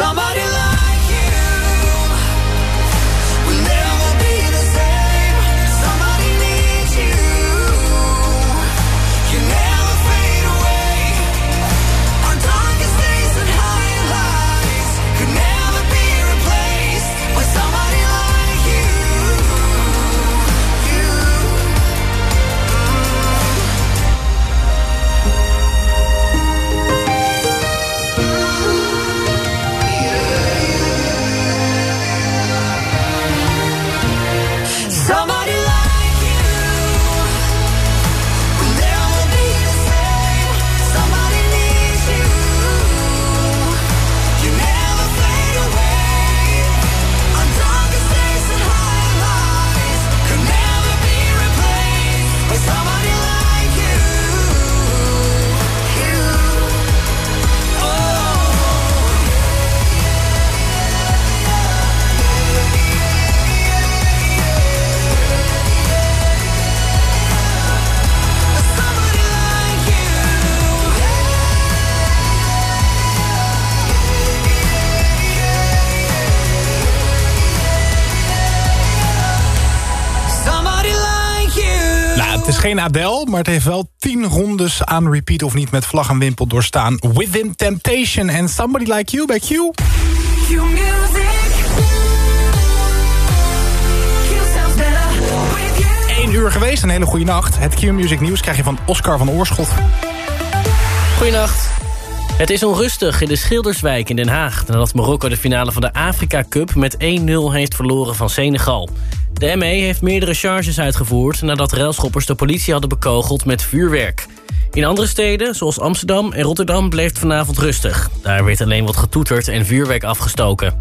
Somebody maar het heeft wel tien rondes aan repeat of niet met vlag en wimpel doorstaan. Within Temptation en Somebody Like You bij Q. Q. 1 uur geweest, een hele goede nacht. Het Q-music nieuws krijg je van Oscar van Oorschot. Goedenacht. Het is onrustig in de Schilderswijk in Den Haag... nadat Marokko de finale van de Afrika Cup met 1-0 heeft verloren van Senegal. De ME heeft meerdere charges uitgevoerd... nadat railschoppers de politie hadden bekogeld met vuurwerk. In andere steden, zoals Amsterdam en Rotterdam, bleef het vanavond rustig. Daar werd alleen wat getoeterd en vuurwerk afgestoken.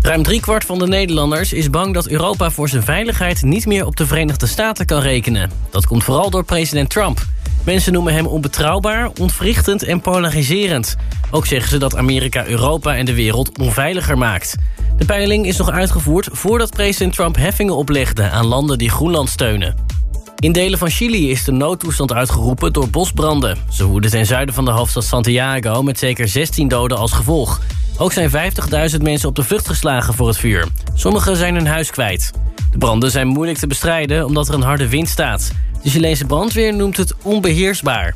Ruim driekwart van de Nederlanders is bang dat Europa voor zijn veiligheid niet meer op de Verenigde Staten kan rekenen. Dat komt vooral door president Trump. Mensen noemen hem onbetrouwbaar, ontwrichtend en polariserend. Ook zeggen ze dat Amerika Europa en de wereld onveiliger maakt. De peiling is nog uitgevoerd voordat president Trump heffingen oplegde aan landen die Groenland steunen. In delen van Chili is de noodtoestand uitgeroepen door bosbranden. Ze woeden ten zuiden van de hoofdstad Santiago met zeker 16 doden als gevolg. Ook zijn 50.000 mensen op de vlucht geslagen voor het vuur. Sommigen zijn hun huis kwijt. De branden zijn moeilijk te bestrijden omdat er een harde wind staat. De Chileense brandweer noemt het onbeheersbaar.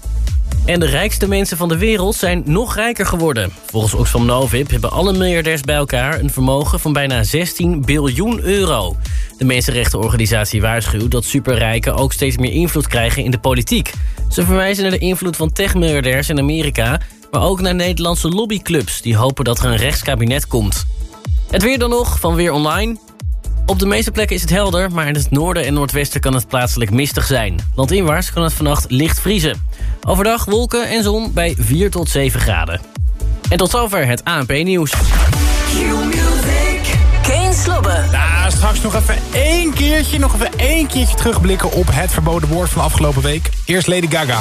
En de rijkste mensen van de wereld zijn nog rijker geworden. Volgens Oxfam Novib hebben alle miljardairs bij elkaar... een vermogen van bijna 16 biljoen euro. De Mensenrechtenorganisatie waarschuwt dat superrijken... ook steeds meer invloed krijgen in de politiek. Ze verwijzen naar de invloed van techmiljardairs in Amerika... maar ook naar Nederlandse lobbyclubs... die hopen dat er een rechtskabinet komt. Het weer dan nog van Weer Online... Op de meeste plekken is het helder, maar in het noorden en noordwesten kan het plaatselijk mistig zijn. Landinwaarts kan het vannacht licht vriezen. Overdag wolken en zon bij 4 tot 7 graden. En tot zover het ANP-nieuws. Slobbe. Nou, straks nog even één keertje, nog even één keertje terugblikken op het verboden woord van afgelopen week. Eerst Lady Gaga.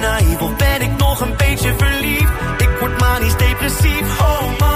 naïef ben ik nog een beetje verliefd? Ik word manisch depressief. Oh man,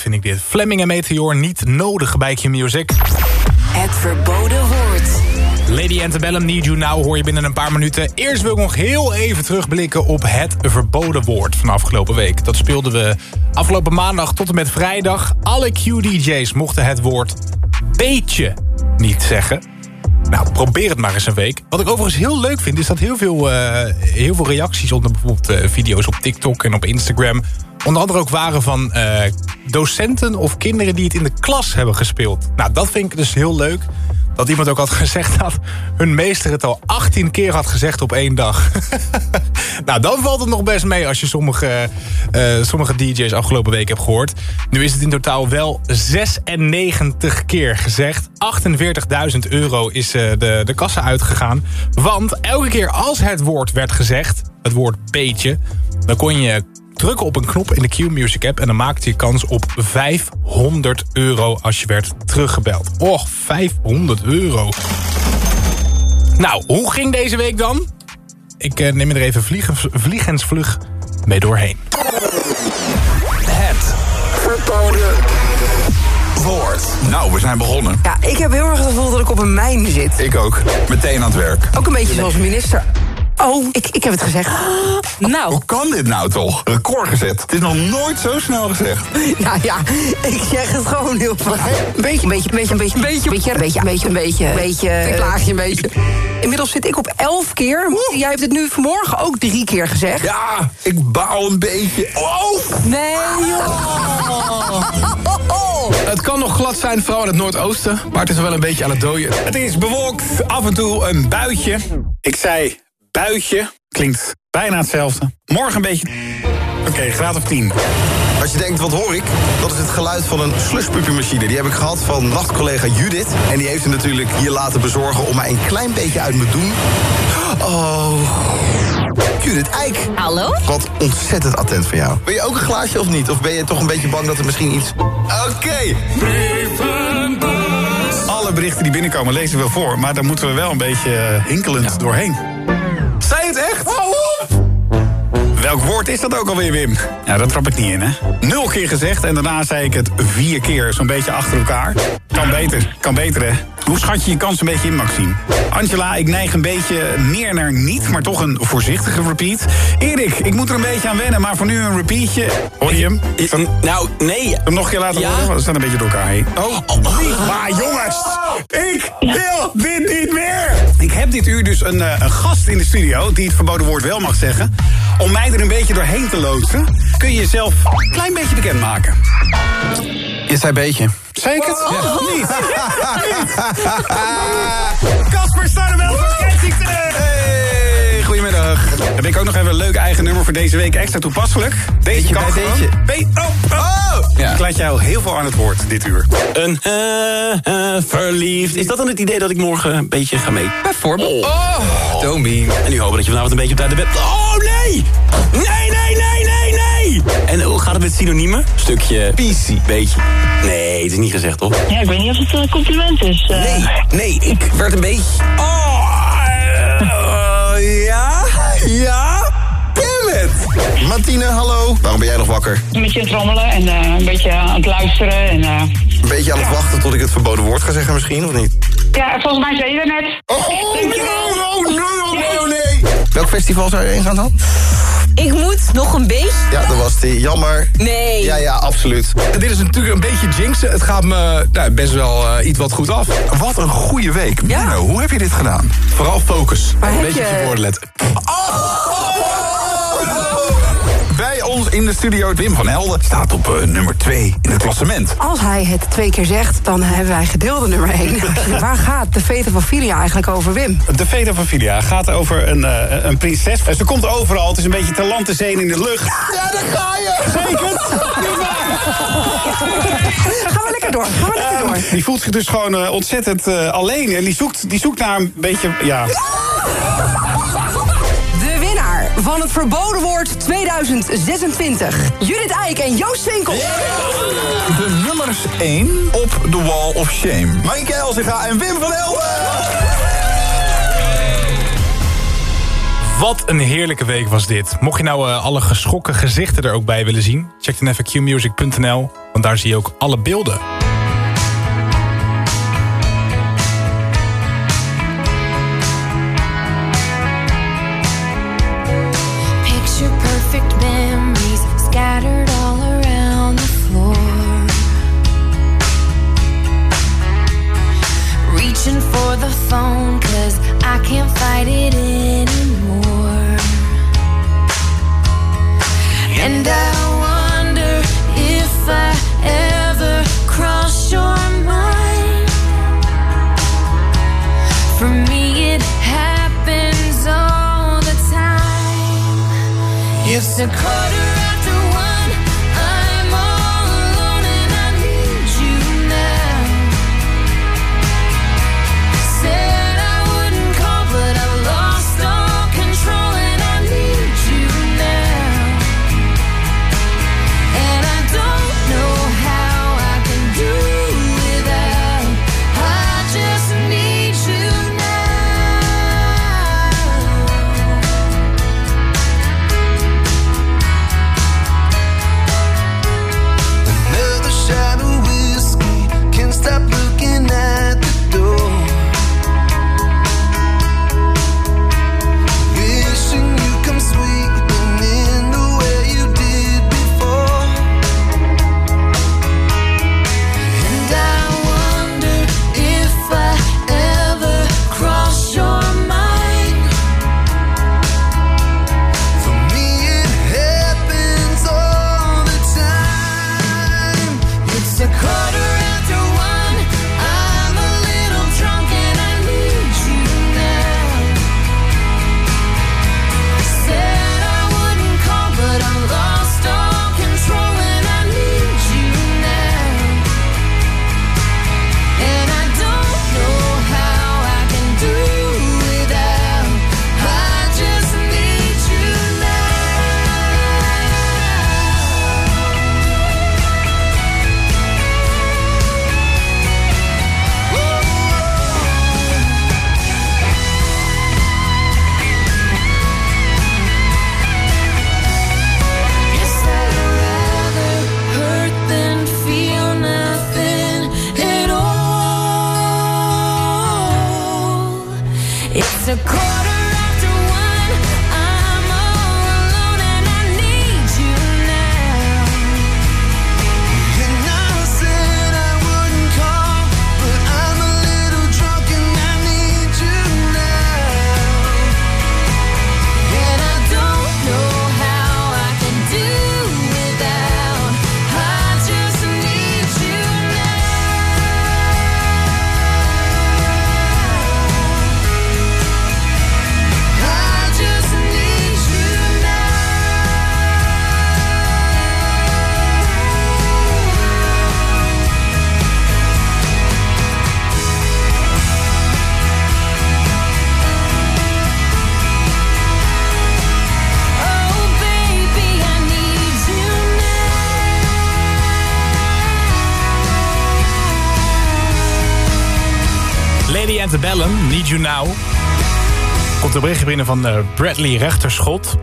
vind ik dit. Fleming en Meteor niet nodig bij Q Music. Het verboden woord. Lady Antebellum, Need You Now hoor je binnen een paar minuten. Eerst wil ik nog heel even terugblikken op het verboden woord van afgelopen week. Dat speelden we afgelopen maandag tot en met vrijdag. Alle Q-DJ's mochten het woord beetje niet zeggen. Nou, probeer het maar eens een week. Wat ik overigens heel leuk vind, is dat heel veel, eh, heel veel reacties onder bijvoorbeeld eh, video's op TikTok en op Instagram. Onder andere ook waren van eh, docenten of kinderen die het in de klas hebben gespeeld. Nou, dat vind ik dus heel leuk. Dat iemand ook had gezegd dat hun meester het al 18 keer had gezegd op één dag. nou, dan valt het nog best mee als je sommige, eh, sommige DJ's afgelopen week hebt gehoord. Nu is het in totaal wel 96 keer gezegd. 48.000 euro is eh, de, de kassa uitgegaan. Want elke keer als het woord werd gezegd, het woord beetje... dan kon je drukken op een knop in de Q-Music app... en dan maakte je kans op 500 euro als je werd teruggebeld. Och, 500 euro. Nou, hoe ging deze week dan? Ik eh, neem er even vliegens, vliegensvlug mee doorheen. Het verboden woord. Nou, we zijn begonnen. Ja, ik heb heel erg het gevoel dat ik op een mijn zit. Ik ook. Meteen aan het werk. Ook een beetje zoals minister. Oh, ik, ik heb het gezegd. Nou, Hoe kan dit nou toch? Record gezet. Het is nog nooit zo snel gezegd. nou ja, ik zeg het gewoon heel vaak. Een beetje, een beetje, een beetje, een beetje, een beetje, een beetje, een beetje, een beetje, een beetje, een beetje, een klaagje, een beetje. Inmiddels zit ik op elf keer. Jij hebt het nu vanmorgen ook drie keer gezegd. Ja, ik baal een beetje. Oh! Nee, joh. Het kan nog glad zijn, vooral in het noordoosten. Maar het is wel een beetje aan het dooien. Het is bewolkt, af en toe een buitje. Ik zei buitje, klinkt bijna hetzelfde. Morgen een beetje... Oké, graad of 10. Als je denkt, wat hoor ik? Dat is het geluid van een slushpuppymachine. Die heb ik gehad van nachtcollega Judith. En die heeft hem natuurlijk hier laten bezorgen om mij een klein beetje uit me doen. Oh. Judith Eik. Hallo? Wat ontzettend attent van jou. Wil je ook een glaasje of niet? Of ben je toch een beetje bang dat er misschien iets... Oké. Alle berichten die binnenkomen lezen we voor. Maar daar moeten we wel een beetje eh, hinkelend doorheen. Zei het echt? Welk woord is dat ook alweer, Wim? Ja, dat trap ik niet in, hè? Nul keer gezegd en daarna zei ik het vier keer, zo'n beetje achter elkaar. Kan beter, kan beter, hè? Hoe schat je je kans een beetje in, Maxime? Angela, ik neig een beetje meer naar niet, maar toch een voorzichtige repeat. Erik, ik moet er een beetje aan wennen, maar voor nu een repeatje. Hoor je hem? Nou, nee. hem nog een keer laten Ja? horen? We staan een beetje door elkaar heen. Oh, niet. Maar jongens, ik wil dit niet meer. Ik heb dit uur dus een, eh, een gast in de studio... die het verboden woord wel mag zeggen. Om mij er een beetje doorheen te loodsen... kun je jezelf een klein beetje bekendmaken. Je zei beetje. Zei ik het? Ja. Niet. Niet. Casper Starneveld van Kensington. Hey, goedemiddag. Dan heb ik ook nog even een leuk eigen nummer voor deze week. Extra toepasselijk. Deze Beetje kan bij gewoon. beetje. Be- oh, oh. Ja. Ik laat jou heel veel aan het woord dit uur. Een eh, eh, verliefd. Is dat dan het idee dat ik morgen een beetje ga mee? Bijvoorbeeld. Oh, don't be. En nu hopen dat je vanavond een beetje op tijd bent. Oh, nee! Nee, nee, nee, nee, nee! En hoe gaat het met synoniemen? Stukje... PC. Beetje. Nee, het is niet gezegd, toch? Ja, ik weet niet of het een compliment is. eh. Nee, nee, ik werd een beetje... Oh, eh, ja, ja! Martine, hallo. Waarom ben jij nog wakker? Een beetje aan het rommelen en eh, een beetje aan het luisteren. En, eh, Een beetje aan het wachten tot ik het verboden woord ga zeggen misschien, of niet? ja, volgens mij zei je dat net. Oh, nee, oh, nee, oh, nee, oh, nee. Welk festival zou je heen gaan dan? Ik moet nog een beetje. Ja, dat was die. Jammer. Nee. Ja, ja, absoluut. Dit is natuurlijk een beetje jinxen. Het gaat me nou, best wel eh, iets wat goed af. Wat een goede week. Menno, hoe heb je dit gedaan? Vooral focus. Maar een heb beetje je- op je woorden letten. Bij ons in de studio Wim van Helden staat op eh, nummer 2 in het klassement. Als hij het twee keer zegt, dan hebben wij gedeelde nummer één. Waar gaat de Vete van Filia eigenlijk over, Wim? De Veta van Filia gaat over een, eh, een prinses. Ze komt overal. Het is een beetje te land, te zee en in de lucht. Ja, daar ga je. Zeker? Gaan we lekker door, gaan we lekker door. Die voelt zich dus gewoon eh, ontzettend eh, alleen. En die zoekt, die zoekt naar een beetje... Ja, van het verboden woord 2026. Judith Eik en Joost Winkel. De nummers 1 op The Wall of Shame. Maaike Elzega en Wim van Helden. Wat een heerlijke week was dit. Mocht je nou eh, alle geschrokken gezichten er ook bij willen zien... check dan even qmusic.nl, want daar zie je ook alle beelden. een berichtje binnen van eh, Bradley Rechterschot.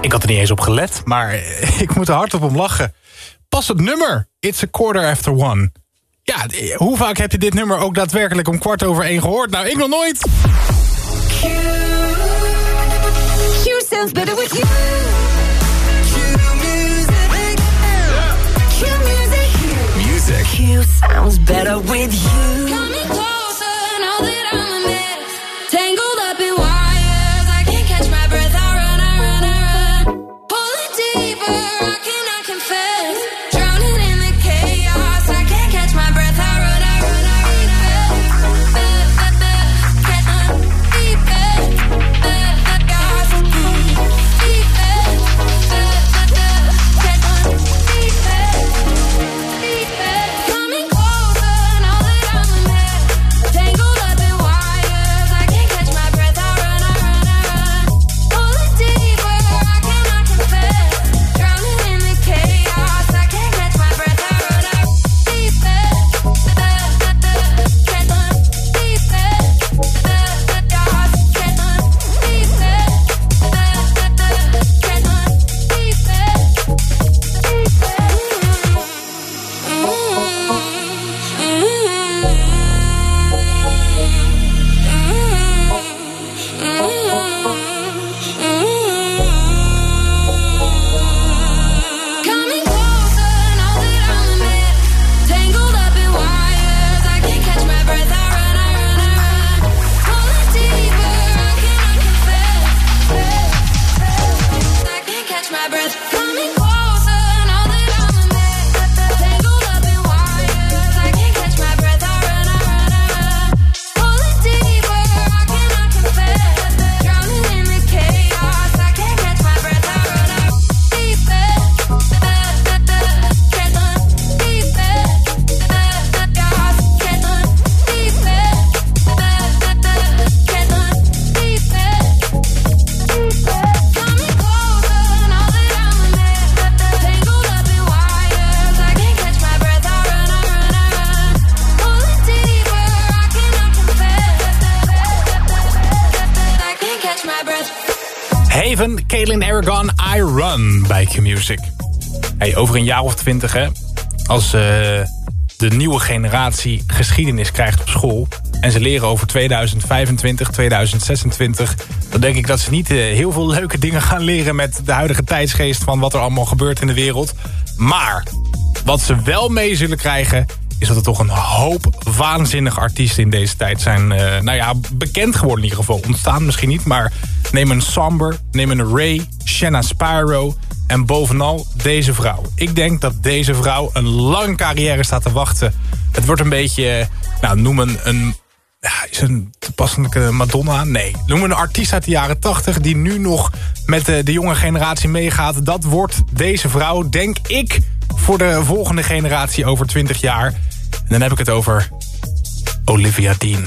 Ik had er niet eens op gelet, maar ik moet er hard op om lachen. Pas het nummer. It's a quarter after one. Ja, eh, hoe vaak heb je dit nummer ook daadwerkelijk om kwart over één gehoord? Nou, ik nog nooit. Sounds better with you. Kaylin Aragon, I Run bij Q-Music. Hey, over een jaar of twintig, hè, als eh, de nieuwe generatie geschiedenis krijgt op school... en ze leren over 2025, 2026... dan denk ik dat ze niet eh, heel veel leuke dingen gaan leren... met de huidige tijdsgeest van wat er allemaal gebeurt in de wereld. Maar wat ze wel mee zullen krijgen is dat er toch een hoop waanzinnige artiesten in deze tijd zijn. Uh, nou ja, bekend geworden in ieder geval. Ontstaan misschien niet, maar neem een Samber, neem een Ray, Shanna Sparrow en bovenal deze vrouw. Ik denk dat deze vrouw een lange carrière staat te wachten. Het wordt een beetje, nou noemen een... Ja, is een toepasselijke Madonna? Nee. Noemen een artiest uit de jaren 80 die nu nog met de jonge generatie meegaat. Dat wordt deze vrouw, denk ik, voor de volgende generatie over 20 jaar dan heb ik het over Olivia Dean.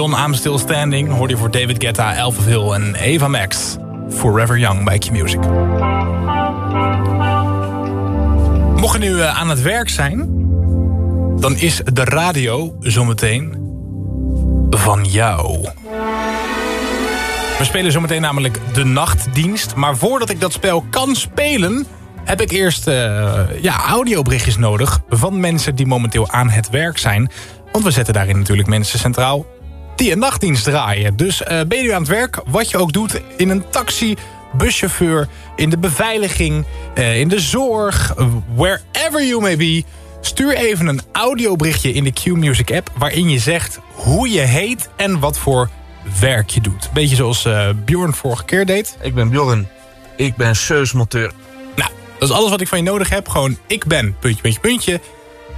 John, I'm Still Standing. Hoorde je voor David Guetta, Elf Hill en Eva Max. Forever Young bij Q-Music. Mocht je nu eh, aan het werk zijn... dan is de radio zometeen van jou. We spelen zometeen namelijk de nachtdienst. Maar voordat ik dat spel kan spelen... heb ik eerst eh, ja, audioberichtjes nodig... van mensen die momenteel aan het werk zijn. Want we zetten daarin natuurlijk mensen centraal... die een nachtdienst draaien. Dus eh, ben je nu aan het werk, wat je ook doet... in een taxi, buschauffeur, in de beveiliging... eh, in de zorg, wherever you may be... Stuur even een audioberichtje in de Q-Music app... waarin je zegt hoe je heet en wat voor werk je doet. Beetje zoals eh Bjorn vorige keer deed. Ik ben Bjorn. Ik ben seusmonteur. Nou, dat is alles wat ik van je nodig heb. Gewoon ik ben, puntje, puntje, puntje.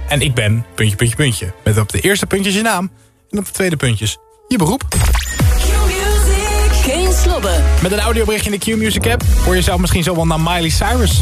En ik ben, puntje, puntje, puntje. Met op de eerste puntjes je naam. En op de tweede puntjes je beroep. Geen slobben. Met een audiobericht in de Q-Music app hoor jezelf misschien zo wel naar Miley Cyrus.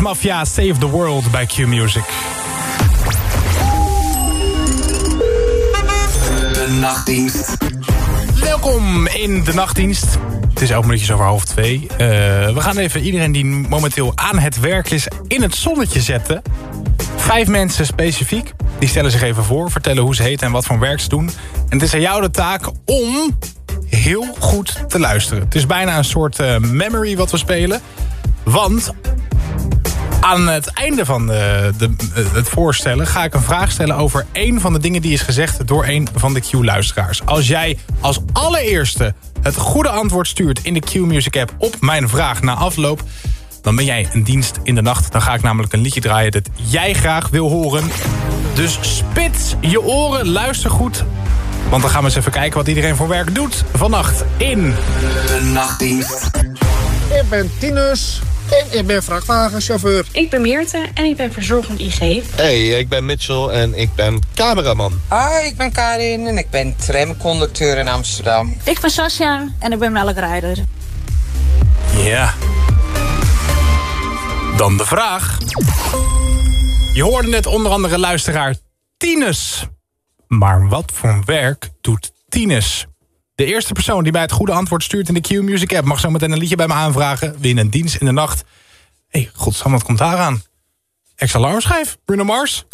Mafia Save the World bij Q Music. De nachtdienst. Welkom in de nachtdienst. Het is elf minuutjes over half twee. Eh, we gaan even iedereen die momenteel aan het werk is in het zonnetje zetten. Vijf mensen specifiek. Die stellen zich even voor, vertellen hoe ze heten en wat voor werk ze doen. En het is aan jou de taak om heel goed te luisteren. Het is bijna een soort eh, memory wat we spelen. Want aan het einde van de, de, het voorstellen ga ik een vraag stellen over één van de dingen die is gezegd door een van de Q-luisteraars. Als jij als allereerste het goede antwoord stuurt in de Q-Music app op mijn vraag na afloop, dan ben jij een dienst in de nacht. Dan ga ik namelijk een liedje draaien dat jij graag wil horen. Dus spits je oren, luister goed. Want dan gaan we eens even kijken wat iedereen voor werk doet vannacht in... De nachtdienst. Ik ben Tinus en ik ben vrachtwagenchauffeur. Ik ben Meerte en ik ben verzorgend IG. Hey, ik ben Mitchell en ik ben cameraman. Hoi, ik ben Karin en ik ben tramconducteur in Amsterdam. Ik ben Sascha en ik ben melkrijder. Ja. Dan de vraag. Je hoorde net onder andere luisteraar Tinus. Maar wat voor werk doet Tinus? De eerste persoon die mij het goede antwoord stuurt in de Q-Music app... mag zo meteen een liedje bij me aanvragen. Win een dienst in de nacht. Hé, hey, godsam, wat komt daar aan? Ex-alarmschijf, Bruno Mars.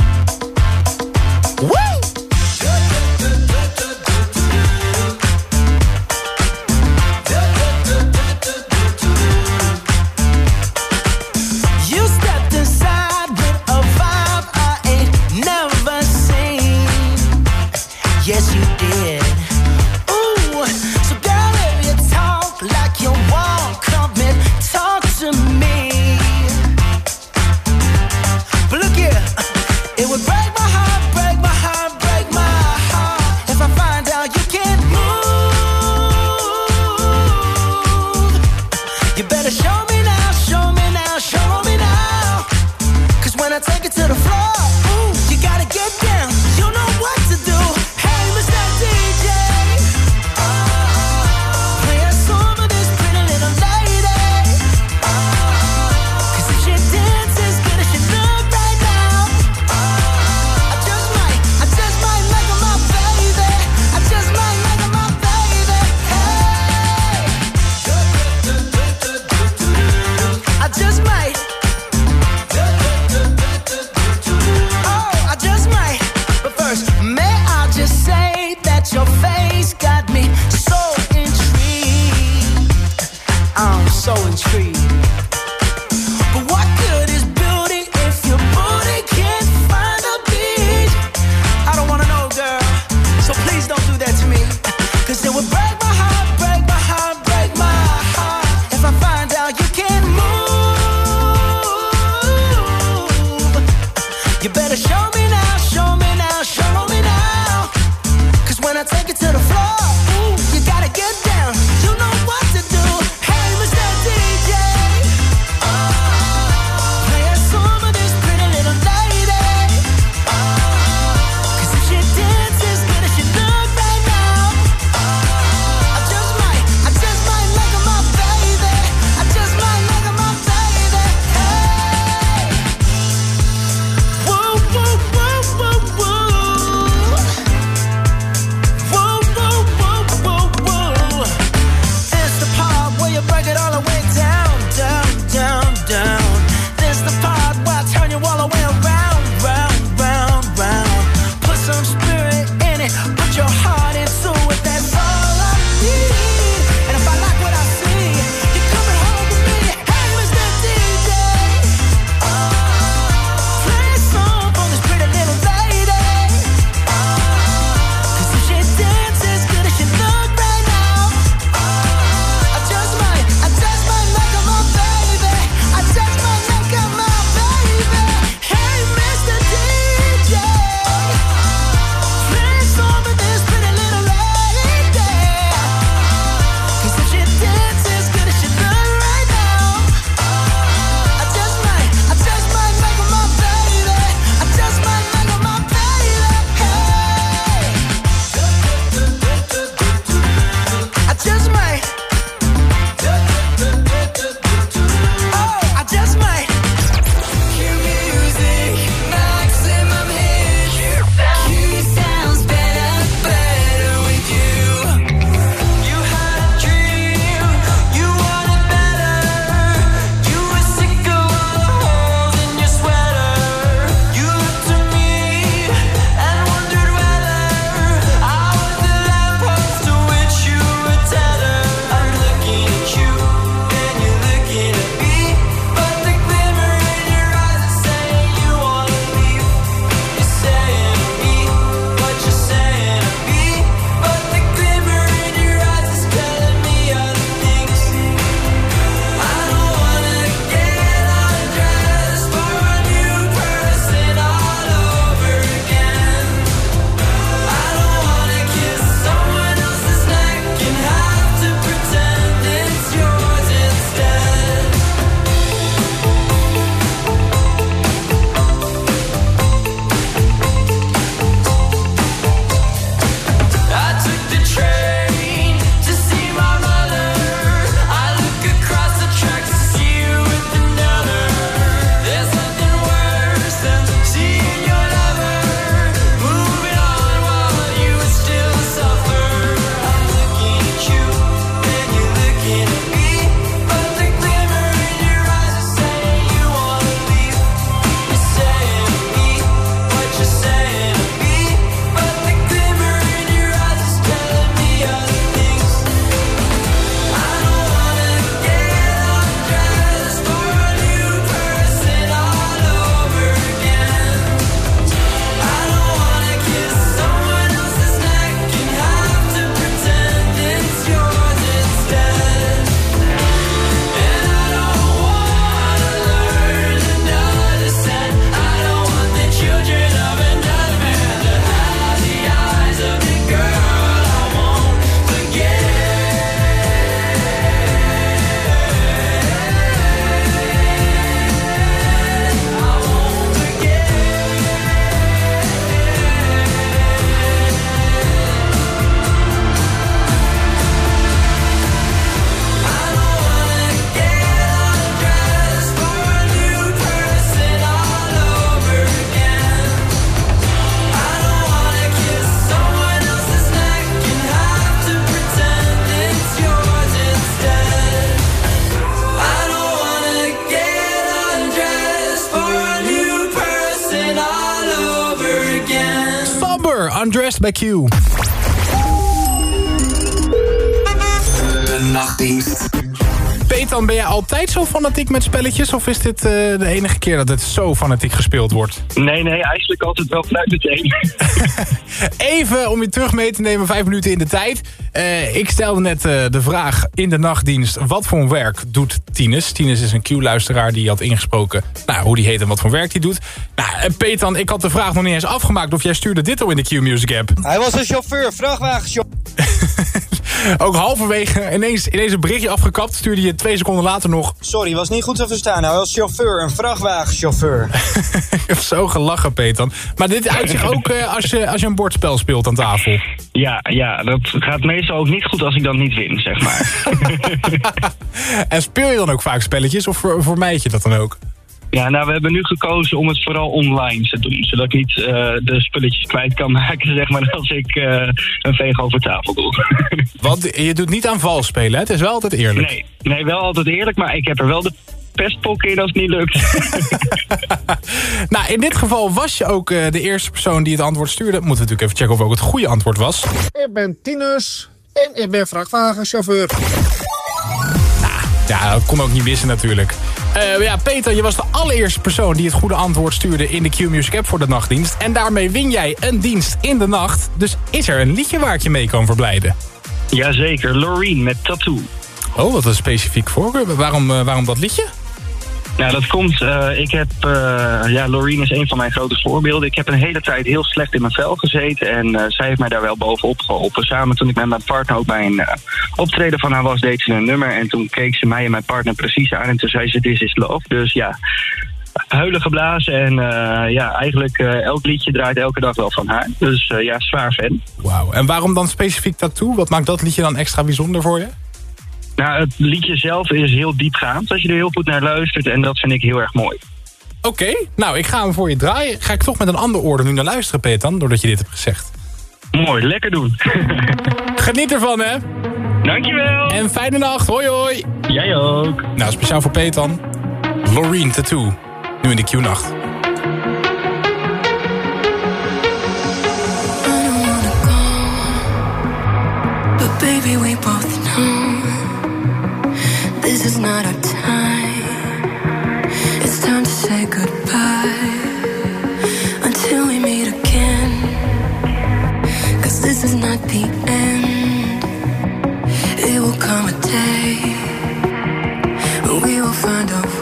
Q. Petan, ben jij altijd zo fanatiek met spelletjes? Of is dit eh, de enige keer dat het zo fanatiek gespeeld wordt? Nee, nee, eigenlijk altijd wel vanuit meteen. Even om je terug mee te nemen, vijf minuten in de tijd. Eh, ik stelde net eh, de vraag in de nachtdienst... wat voor werk doet Tinus? Tinus is een Q-luisteraar die had ingesproken... Nou, hoe die heet en wat voor werk die doet. Nou, eh, Petan, ik had de vraag nog niet eens afgemaakt... of jij stuurde dit al in de Q-Music app. Hij was een chauffeur, vrachtwagenchauffeur. Ook halverwege ineens, ineens een berichtje afgekapt... stuurde je twee seconden later nog... Sorry, was niet goed te verstaan. Hij was chauffeur, een vrachtwagenchauffeur. Ik heb zo gelachen, Petan. Maar dit uitzicht ook eh, als, je, als je een bordspel speelt aan tafel. Ja, ja, dat gaat meestal ook niet goed als ik dan niet win, zeg maar. En speel je dan ook vaak spelletjes of ver- vermijd je dat dan ook? Ja, nou, we hebben nu gekozen om het vooral online te doen. Zodat ik niet eh, de spulletjes kwijt kan maken, zeg maar, als ik eh, een veeg over tafel doe. Want je doet niet aan vals spelen, hè? Het is wel altijd eerlijk. Nee, nee, wel altijd eerlijk, maar ik heb er wel de pestpokken in als het niet lukt. Nou, in dit geval was je ook eh, de eerste persoon die het antwoord stuurde. Moeten we natuurlijk even checken of ook het goede antwoord was. Ik ben Tinus en ik ben vrachtwagenchauffeur. Ja, dat kon ook niet missen natuurlijk. Eh, ja, Peter, je was de allereerste persoon die het goede antwoord stuurde in de Q-Music app voor de nachtdienst. En daarmee win jij een dienst in de nacht. Dus is er een liedje waar ik je mee kan verblijden? Jazeker, Loreen met Tattoo. Oh, wat een specifiek voorkeur. Waarom, eh, waarom dat liedje? Nou, dat komt. eh, ik heb. eh, ja, Loreen is een van mijn grote voorbeelden. Ik heb een hele tijd heel slecht in mijn vel gezeten. En eh, zij heeft mij daar wel bovenop geholpen. Samen toen ik met mijn partner ook bij een optreden van haar was, deed ze een nummer. En toen keek ze mij en mijn partner precies aan. En toen zei ze: This is love. Dus ja. Huilen geblazen en ja, eigenlijk elk liedje draait elke dag wel van haar. Dus ja, zwaar fan. Wauw. En waarom dan specifiek Tattoo? Wat maakt dat liedje dan extra bijzonder voor je? Nou, het liedje zelf is heel diepgaand als je er heel goed naar luistert. En dat vind ik heel erg mooi. Oké, nou, ik ga hem voor je draaien. Ga ik toch met een ander oor nu naar luisteren, Peter, doordat je dit hebt gezegd. Mooi, lekker doen. Geniet ervan, hè? Dankjewel. En fijne nacht. Hoi, hoi. Jij ook. Nou, speciaal voor Petan. Loreen Tattoo. Nu in de Q-nacht. But baby, we both know this is not our time. It's time to say goodbye until we meet again. Cause this is not the end. It will come a day when we will find a way.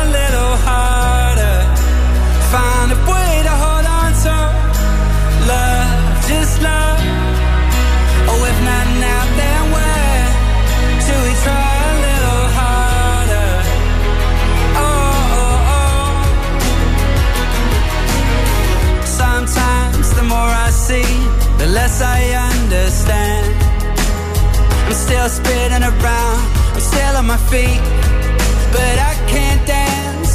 harder. Find a way to hold on to love, just love. Oh, if not now, then when Till we try a little harder? Oh, oh, oh. Sometimes the more I see, the less I understand. I'm still spinning around, I'm still on my feet, but I